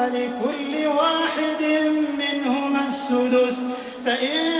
فلكل واحد منهما السدس. فإن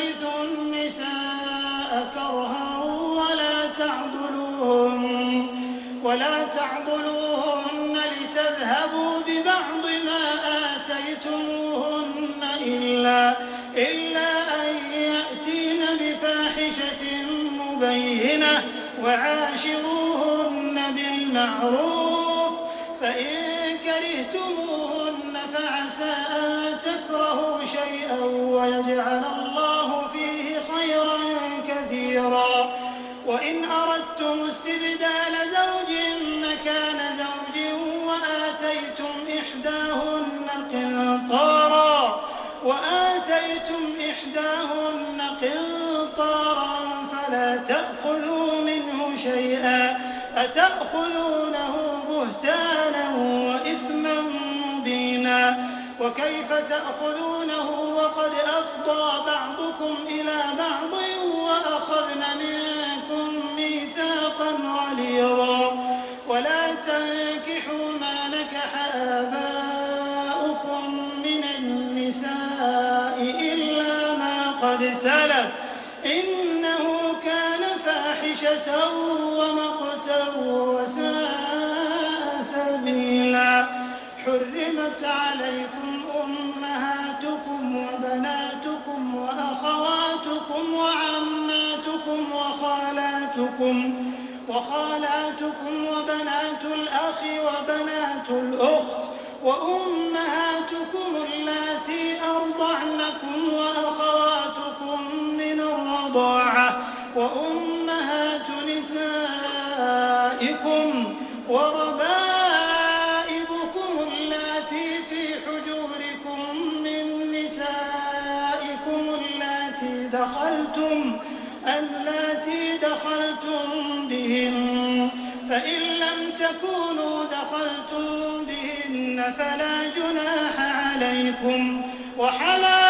ترث النساء كرها ولا تعضلوهن ولا تعضلوهن لتذهبوا ببعض ما آتيتموهن إلا إلا أن يأتين بفاحشة مبينة وعاشروهن بالمعروف فإن كرهتموهن فعسى أن وآتيتم إحداهن قنطارا فلا تأخذوا منه شيئا أتأخذونه بهتانا وإثما مبينا وكيف تأخذونه وقد أفضى قد سلف. إنه كان فاحشة ومقتا وساء سبيلا. حرمت عليكم أمهاتكم وبناتكم وأخواتكم وعماتكم وخالاتكم وخالاتكم وبنات الأخ وبنات الأخت وأمهاتكم اللاتي أرضعنكم وأخواتكم وأمهات نسائكم وربائبكم اللاتي في حجوركم من نسائكم اللاتي دخلتم اللاتي دخلتم بهن. فإن لم تكونوا دخلتم بهن فلا جناح عليكم. وحلائل